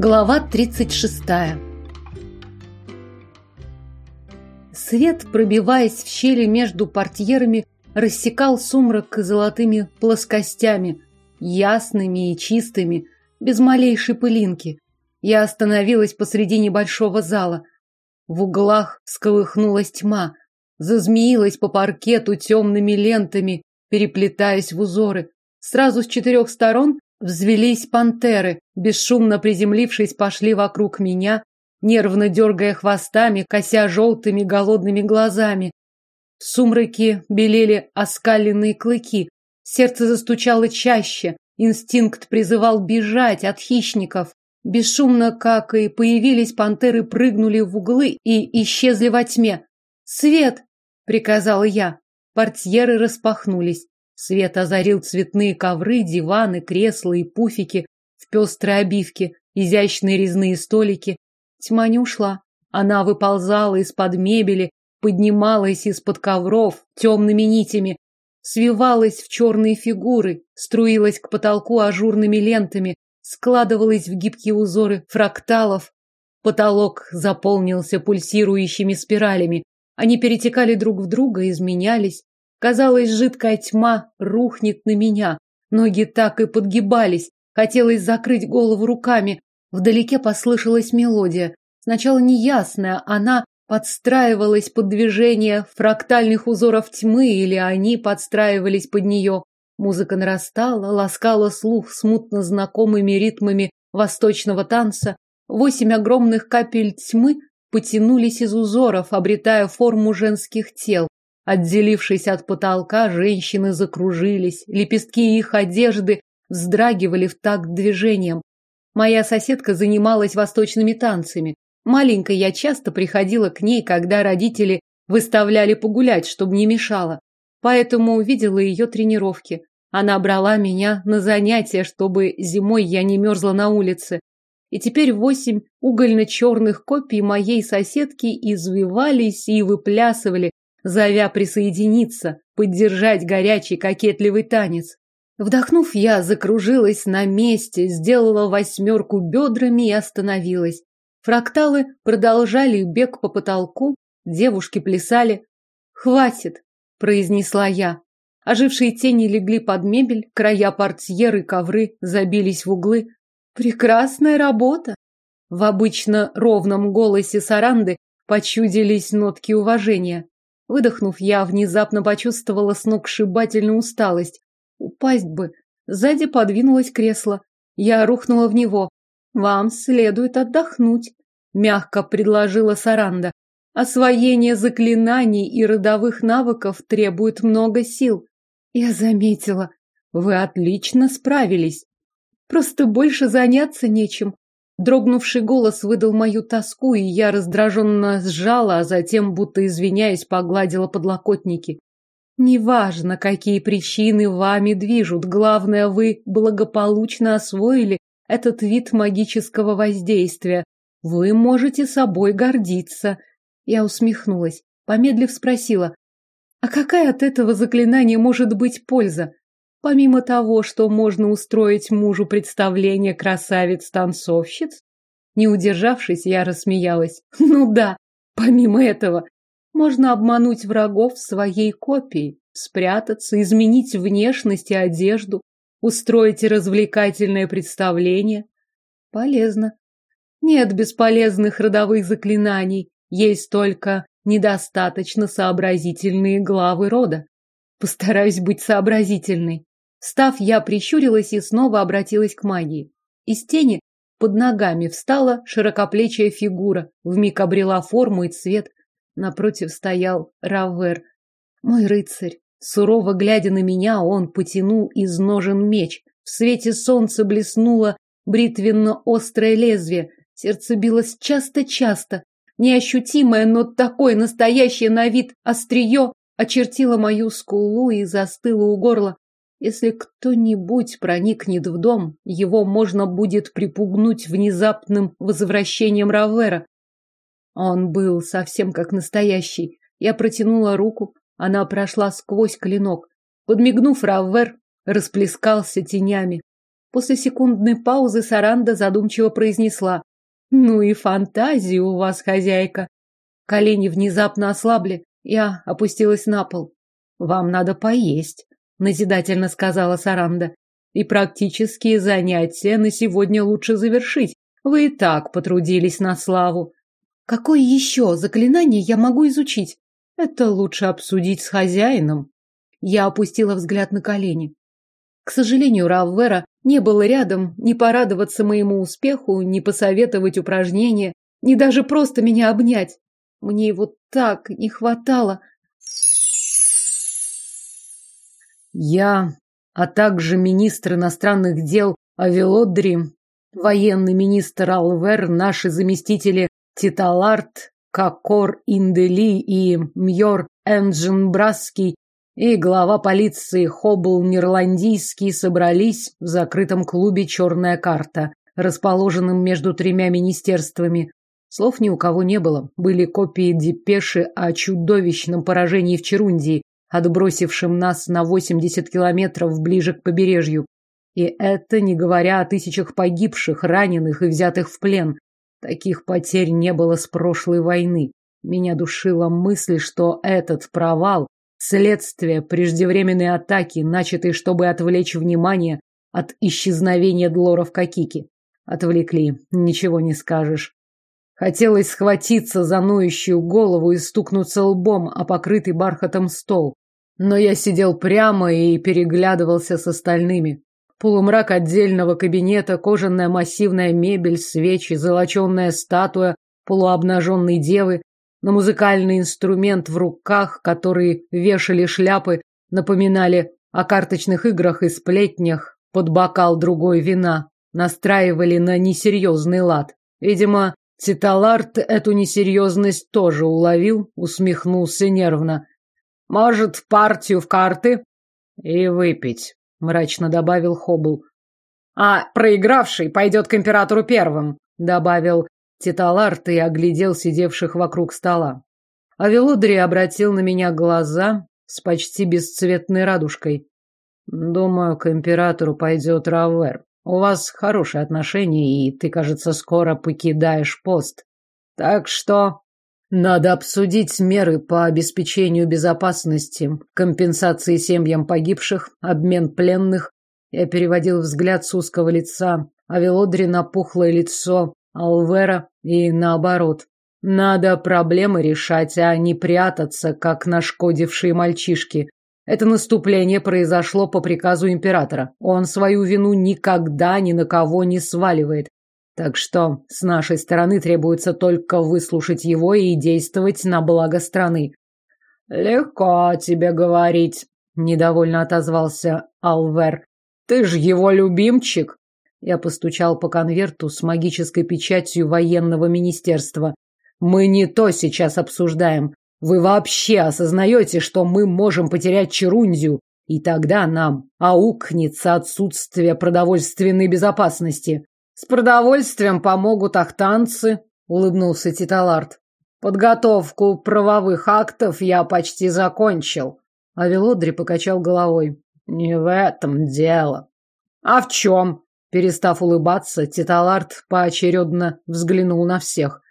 Глава 36. Свет, пробиваясь в щели между портьерами, рассекал сумрак золотыми плоскостями, ясными и чистыми, без малейшей пылинки. Я остановилась посреди небольшого зала. В углах всколыхнулась тьма, зазмеилась по паркету темными лентами, переплетаясь в узоры. Сразу с четырех сторон взвелись пантеры, бесшумно приземлившись, пошли вокруг меня, нервно дергая хвостами, кося желтыми голодными глазами. В сумраке белели оскаленные клыки, сердце застучало чаще, инстинкт призывал бежать от хищников. Бесшумно, как и появились, пантеры прыгнули в углы и исчезли во тьме. «Свет!» — приказала я. Портьеры распахнулись. Свет озарил цветные ковры, диваны, кресла и пуфики в пестрой обивке, изящные резные столики. Тьма не ушла. Она выползала из-под мебели, поднималась из-под ковров темными нитями, свивалась в черные фигуры, струилась к потолку ажурными лентами, складывалась в гибкие узоры фракталов. Потолок заполнился пульсирующими спиралями. Они перетекали друг в друга, изменялись. Казалось, жидкая тьма рухнет на меня. Ноги так и подгибались. Хотелось закрыть голову руками. Вдалеке послышалась мелодия. Сначала неясная, она подстраивалась под движение фрактальных узоров тьмы, или они подстраивались под нее. Музыка нарастала, ласкала слух смутно знакомыми ритмами восточного танца. Восемь огромных капель тьмы потянулись из узоров, обретая форму женских тел. Отделившись от потолка, женщины закружились, лепестки их одежды вздрагивали в такт движением. Моя соседка занималась восточными танцами. Маленькой я часто приходила к ней, когда родители выставляли погулять, чтобы не мешало. Поэтому увидела ее тренировки. Она брала меня на занятия, чтобы зимой я не мерзла на улице. И теперь восемь угольно-черных копий моей соседки извивались и выплясывали, зовя присоединиться, поддержать горячий кокетливый танец. Вдохнув, я закружилась на месте, сделала восьмерку бедрами и остановилась. Фракталы продолжали бег по потолку, девушки плясали. «Хватит!» – произнесла я. Ожившие тени легли под мебель, края портьеры, ковры забились в углы. «Прекрасная работа!» В обычно ровном голосе Саранды почудились нотки уважения. Выдохнув, я внезапно почувствовала сногсшибательную усталость. Упасть бы. Сзади подвинулось кресло. Я рухнула в него. Вам следует отдохнуть, мягко предложила Саранда. Освоение заклинаний и родовых навыков требует много сил. Я заметила. Вы отлично справились. Просто больше заняться нечем. Дрогнувший голос выдал мою тоску, и я раздраженно сжала, а затем, будто извиняясь, погладила подлокотники. Неважно, какие причины вами движут, главное, вы благополучно освоили этот вид магического воздействия. Вы можете собой гордиться. Я усмехнулась, помедлив спросила, а какая от этого заклинания может быть польза? Помимо того, что можно устроить мужу представление красавиц-танцовщиц, не удержавшись, я рассмеялась. Ну да, помимо этого, можно обмануть врагов своей копией, спрятаться, изменить внешность и одежду, устроить развлекательное представление. Полезно. Нет бесполезных родовых заклинаний, есть только недостаточно сообразительные главы рода. Постараюсь быть сообразительной. Став, я прищурилась и снова обратилась к магии. Из тени под ногами встала широкоплечья фигура, вмиг обрела форму и цвет. Напротив стоял Равер, мой рыцарь. Сурово глядя на меня, он потянул из ножен меч. В свете солнца блеснуло бритвенно-острое лезвие. Сердце билось часто-часто. Неощутимое, но такое настоящее на вид острие очертило мою скулу и застыло у горла. Если кто-нибудь проникнет в дом, его можно будет припугнуть внезапным возвращением Равера. Он был совсем как настоящий. Я протянула руку, она прошла сквозь клинок. Подмигнув, Равер расплескался тенями. После секундной паузы Саранда задумчиво произнесла. «Ну и фантазии у вас, хозяйка!» Колени внезапно ослабли. Я опустилась на пол. «Вам надо поесть», — назидательно сказала Саранда. «И практические занятия на сегодня лучше завершить. Вы и так потрудились на славу». «Какое еще заклинание я могу изучить?» «Это лучше обсудить с хозяином». Я опустила взгляд на колени. К сожалению, Раввера не было рядом ни порадоваться моему успеху, ни посоветовать упражнения, ни даже просто меня обнять. Мне его так не хватало. Я, а также министр иностранных дел Авелодри, военный министр Алвер, наши заместители Титаларт, Кокор Индели и Мьор Энджинбрасский и глава полиции Хоббл Нирландийский собрались в закрытом клубе «Черная карта», расположенном между тремя министерствами. Слов ни у кого не было. Были копии депеши о чудовищном поражении в Черундии, отбросившем нас на 80 километров ближе к побережью. И это не говоря о тысячах погибших, раненых и взятых в плен. Таких потерь не было с прошлой войны. Меня душила мысль, что этот провал Следствие преждевременной атаки, начатой, чтобы отвлечь внимание от исчезновения Длоров Кокики. Отвлекли, ничего не скажешь. Хотелось схватиться за ноющую голову и стукнуться лбом о покрытый бархатом стол. Но я сидел прямо и переглядывался с остальными. Полумрак отдельного кабинета, кожаная массивная мебель, свечи, золоченная статуя полуобнаженной девы, на музыкальный инструмент в руках, которые вешали шляпы, напоминали о карточных играх и сплетнях под бокал другой вина, настраивали на несерьезный лад. Видимо, Титаларт эту несерьезность тоже уловил, усмехнулся нервно. «Может, партию в карты?» «И выпить», — мрачно добавил Хоббл. «А проигравший пойдет к императору первым», — добавил Титаларт и оглядел сидевших вокруг стола. А Велодри обратил на меня глаза с почти бесцветной радужкой. «Думаю, к императору пойдет Равер. У вас хорошие отношения, и ты, кажется, скоро покидаешь пост. Так что надо обсудить меры по обеспечению безопасности, компенсации семьям погибших, обмен пленных. Я переводил взгляд с узкого лица, а Велодри на пухлое лицо Алвера и наоборот. Надо проблемы решать, а не прятаться, как нашкодившие мальчишки. Это наступление произошло по приказу императора. Он свою вину никогда ни на кого не сваливает. Так что с нашей стороны требуется только выслушать его и действовать на благо страны. Легко тебе говорить, недовольно отозвался Алвер. Ты ж его любимчик. Я постучал по конверту с магической печатью военного министерства. Мы не то сейчас обсуждаем. Вы вообще осознаете, что мы можем потерять Черунзию, и тогда нам аукнется отсутствие продовольственной безопасности. С продовольствием помогут ахтанцы, улыбнулся Титалард. Подготовку правовых актов я почти закончил. А Велодри покачал головой. Не в этом дело. А в чем? Перестав улыбаться, Титалард поочередно взглянул на всех.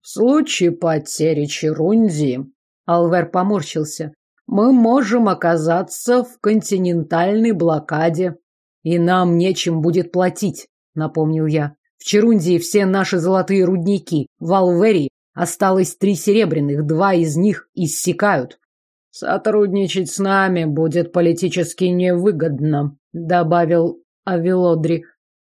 В случае потери Черунди, Алвер поморщился, мы можем оказаться в континентальной блокаде, и нам нечем будет платить, напомнил я. В Черундии все наши золотые рудники, в Алверии осталось три серебряных, два из них иссякают. Сотрудничать с нами будет политически невыгодно, добавил Авелодри.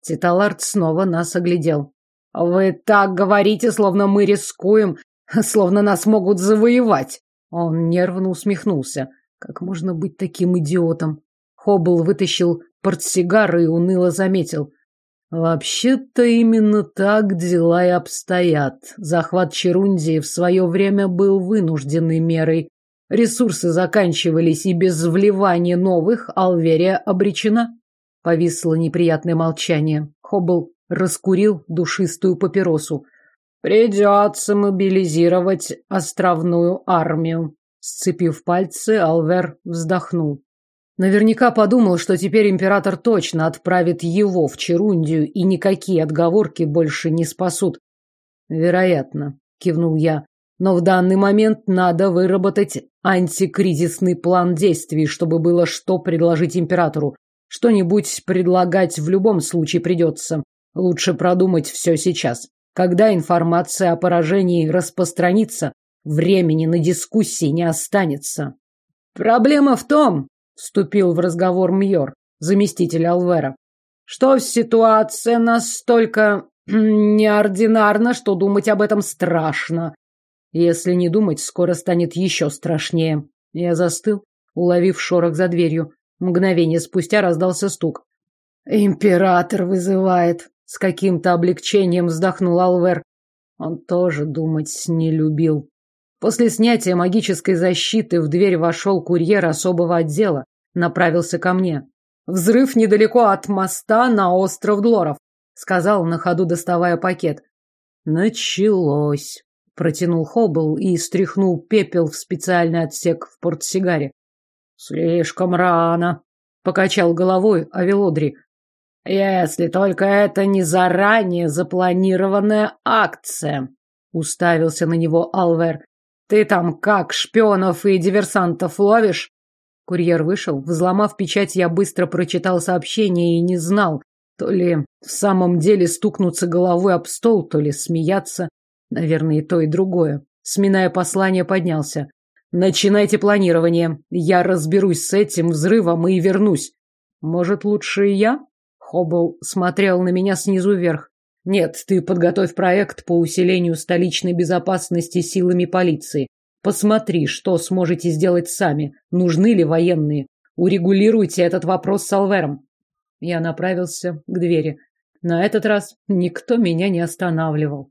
Титалард снова нас оглядел. Вы так говорите, словно мы рискуем, словно нас могут завоевать. Он нервно усмехнулся. Как можно быть таким идиотом? Хоббл вытащил портсигар и уныло заметил. Вообще-то именно так дела и обстоят. Захват Черундии в свое время был вынужденной мерой. Ресурсы заканчивались, и без вливания новых Алверия обречена. Повисло неприятное молчание. Хоббл раскурил душистую папиросу. «Придется мобилизировать островную армию». Сцепив пальцы, Алвер вздохнул. Наверняка подумал, что теперь император точно отправит его в Черундию, и никакие отговорки больше не спасут. Вероятно, кивнул я. Но в данный момент надо выработать антикризисный план действий, чтобы было что предложить императору. Что-нибудь предлагать в любом случае придется. Лучше продумать все сейчас. Когда информация о поражении распространится, времени на дискуссии не останется. Проблема в том, вступил в разговор Мьор, заместитель Алвера, что ситуация настолько неординарна, что думать об этом страшно. Если не думать, скоро станет еще страшнее. Я застыл, уловив шорох за дверью. Мгновение спустя раздался стук. «Император вызывает!» С каким-то облегчением вздохнул Алвер. Он тоже думать не любил. После снятия магической защиты в дверь вошел курьер особого отдела, направился ко мне. «Взрыв недалеко от моста на остров Длоров», — сказал на ходу, доставая пакет. «Началось», — протянул Хоббл и стряхнул пепел в специальный отсек в портсигаре. «Слишком рано», — покачал головой Авелодри. «Если только это не заранее запланированная акция», — уставился на него Алвер. «Ты там как шпионов и диверсантов ловишь?» Курьер вышел. Взломав печать, я быстро прочитал сообщение и не знал, то ли в самом деле стукнуться головой об стол, то ли смеяться. Наверное, и то, и другое. Сминая послание, поднялся. «Начинайте планирование. Я разберусь с этим взрывом и вернусь. Может, лучше я?» Хоббл смотрел на меня снизу вверх. «Нет, ты подготовь проект по усилению столичной безопасности силами полиции. Посмотри, что сможете сделать сами. Нужны ли военные? Урегулируйте этот вопрос с Алвером. Я направился к двери. На этот раз никто меня не останавливал.